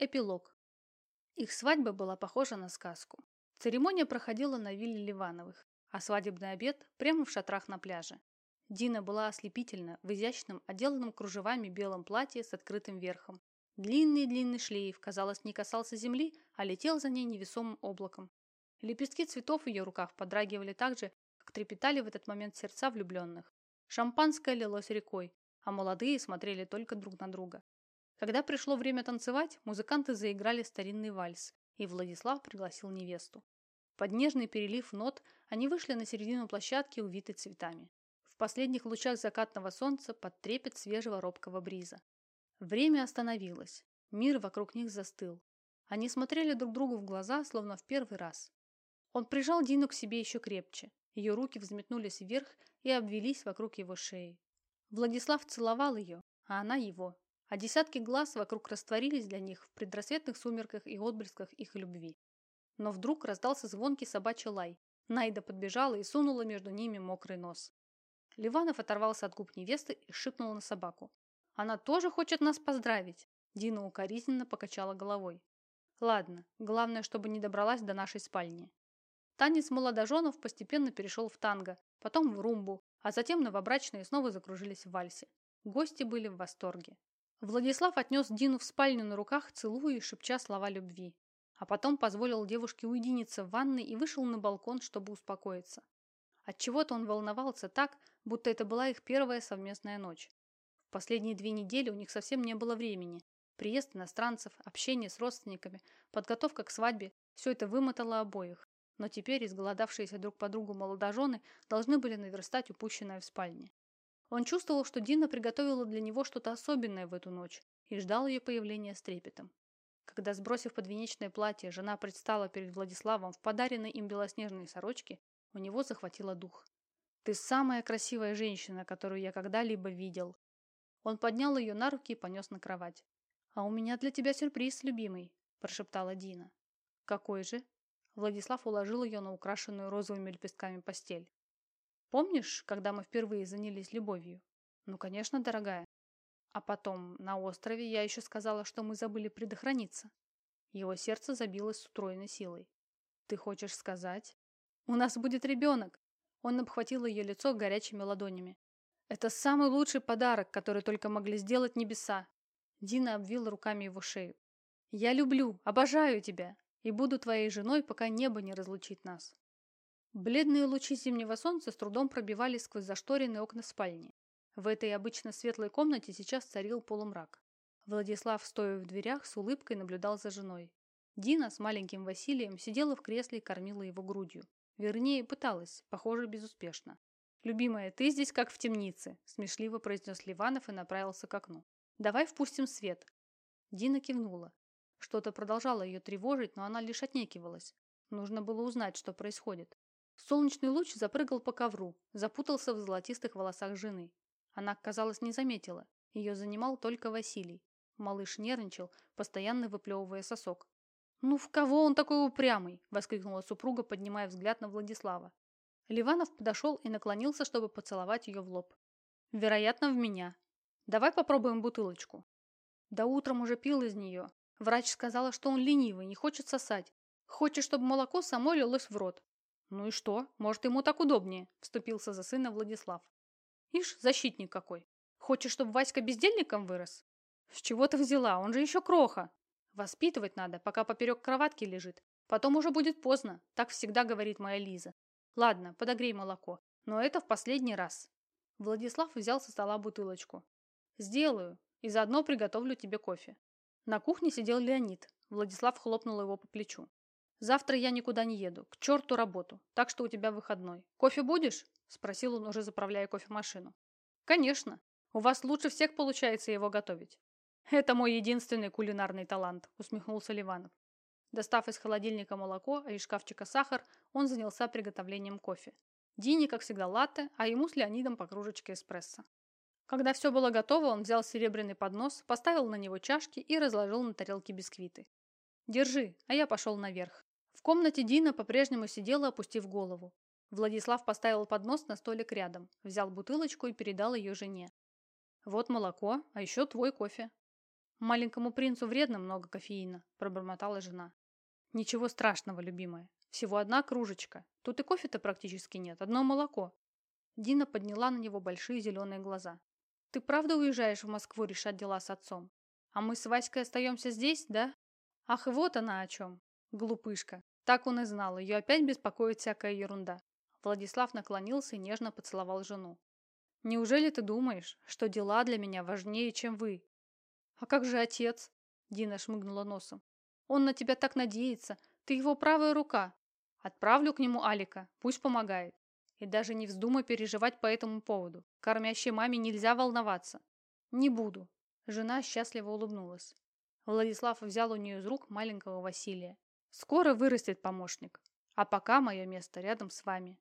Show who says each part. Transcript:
Speaker 1: Эпилог. Их свадьба была похожа на сказку. Церемония проходила на вилле Ливановых, а свадебный обед прямо в шатрах на пляже. Дина была ослепительна в изящном, отделанном кружевами белом платье с открытым верхом. Длинный-длинный шлейф, казалось, не касался земли, а летел за ней невесомым облаком. Лепестки цветов в ее руках подрагивали так же, как трепетали в этот момент сердца влюбленных. Шампанское лилось рекой, а молодые смотрели только друг на друга. Когда пришло время танцевать, музыканты заиграли старинный вальс, и Владислав пригласил невесту. Под нежный перелив нот они вышли на середину площадки, увитой цветами. В последних лучах закатного солнца под трепет свежего робкого бриза. Время остановилось. Мир вокруг них застыл. Они смотрели друг другу в глаза, словно в первый раз. Он прижал Дину к себе еще крепче. Ее руки взметнулись вверх и обвелись вокруг его шеи. Владислав целовал ее, а она его, а десятки глаз вокруг растворились для них в предрассветных сумерках и отблесках их любви. Но вдруг раздался звонкий собачий лай. Найда подбежала и сунула между ними мокрый нос. Ливанов оторвался от губ невесты и шикнул на собаку. «Она тоже хочет нас поздравить!» Дина укоризненно покачала головой. «Ладно, главное, чтобы не добралась до нашей спальни». Танец молодоженов постепенно перешел в танго, потом в румбу, а затем новобрачные снова закружились в вальсе. Гости были в восторге. Владислав отнес Дину в спальню на руках, целуя и шепча слова любви. А потом позволил девушке уединиться в ванной и вышел на балкон, чтобы успокоиться. Отчего-то он волновался так, будто это была их первая совместная ночь. В последние две недели у них совсем не было времени. Приезд иностранцев, общение с родственниками, подготовка к свадьбе – все это вымотало обоих. Но теперь изголодавшиеся друг по другу молодожены должны были наверстать упущенное в спальне. Он чувствовал, что Дина приготовила для него что-то особенное в эту ночь и ждал ее появления с трепетом. Когда, сбросив подвенечное платье, жена предстала перед Владиславом в подаренной им белоснежной сорочке, у него захватило дух. «Ты самая красивая женщина, которую я когда-либо видел». Он поднял ее на руки и понес на кровать. «А у меня для тебя сюрприз, любимый», – прошептала Дина. «Какой же?» Владислав уложил ее на украшенную розовыми лепестками постель. Помнишь, когда мы впервые занялись любовью? Ну, конечно, дорогая. А потом, на острове, я еще сказала, что мы забыли предохраниться. Его сердце забилось с утроенной силой. Ты хочешь сказать? У нас будет ребенок. Он обхватил ее лицо горячими ладонями. Это самый лучший подарок, который только могли сделать небеса. Дина обвила руками его шею. Я люблю, обожаю тебя и буду твоей женой, пока небо не разлучит нас. Бледные лучи зимнего солнца с трудом пробивались сквозь зашторенные окна спальни. В этой обычно светлой комнате сейчас царил полумрак. Владислав, стоя в дверях, с улыбкой наблюдал за женой. Дина с маленьким Василием сидела в кресле и кормила его грудью. Вернее, пыталась, похоже, безуспешно. «Любимая, ты здесь как в темнице», – смешливо произнес Ливанов и направился к окну. «Давай впустим свет». Дина кивнула. Что-то продолжало ее тревожить, но она лишь отнекивалась. Нужно было узнать, что происходит. Солнечный луч запрыгал по ковру, запутался в золотистых волосах жены. Она, казалось, не заметила. Ее занимал только Василий. Малыш нервничал, постоянно выплевывая сосок. «Ну в кого он такой упрямый?» – воскликнула супруга, поднимая взгляд на Владислава. Ливанов подошел и наклонился, чтобы поцеловать ее в лоб. «Вероятно, в меня. Давай попробуем бутылочку». Да утром уже пил из нее. Врач сказала, что он ленивый, не хочет сосать. Хочет, чтобы молоко само лилось в рот. «Ну и что? Может, ему так удобнее?» – вступился за сына Владислав. «Ишь, защитник какой! Хочешь, чтобы Васька бездельником вырос?» «С чего ты взяла? Он же еще кроха!» «Воспитывать надо, пока поперек кроватки лежит. Потом уже будет поздно», – так всегда говорит моя Лиза. «Ладно, подогрей молоко, но это в последний раз». Владислав взял со стола бутылочку. «Сделаю, и заодно приготовлю тебе кофе». На кухне сидел Леонид. Владислав хлопнул его по плечу. Завтра я никуда не еду. К черту работу. Так что у тебя выходной. Кофе будешь? Спросил он, уже заправляя кофемашину. Конечно. У вас лучше всех получается его готовить. Это мой единственный кулинарный талант, усмехнулся Ливанов. Достав из холодильника молоко, а из шкафчика сахар, он занялся приготовлением кофе. Дине, как всегда, латте, а ему с Леонидом по кружечке эспрессо. Когда все было готово, он взял серебряный поднос, поставил на него чашки и разложил на тарелке бисквиты. «Держи, а я пошел наверх. В комнате Дина по-прежнему сидела, опустив голову. Владислав поставил поднос на столик рядом, взял бутылочку и передал ее жене. «Вот молоко, а еще твой кофе». Маленькому принцу вредно много кофеина, пробормотала жена. Ничего страшного, любимая. Всего одна кружечка. Тут и кофе-то практически нет, одно молоко. Дина подняла на него большие зеленые глаза. Ты правда уезжаешь в Москву решать дела с отцом? А мы с Васькой остаемся здесь, да? Ах, и вот она о чем. Глупышка. Так он и знал, ее опять беспокоит всякая ерунда. Владислав наклонился и нежно поцеловал жену. «Неужели ты думаешь, что дела для меня важнее, чем вы?» «А как же отец?» Дина шмыгнула носом. «Он на тебя так надеется. Ты его правая рука. Отправлю к нему Алика, пусть помогает. И даже не вздумай переживать по этому поводу. Кормящей маме нельзя волноваться». «Не буду». Жена счастливо улыбнулась. Владислав взял у нее из рук маленького Василия. «Скоро вырастет помощник. А пока мое место рядом с вами.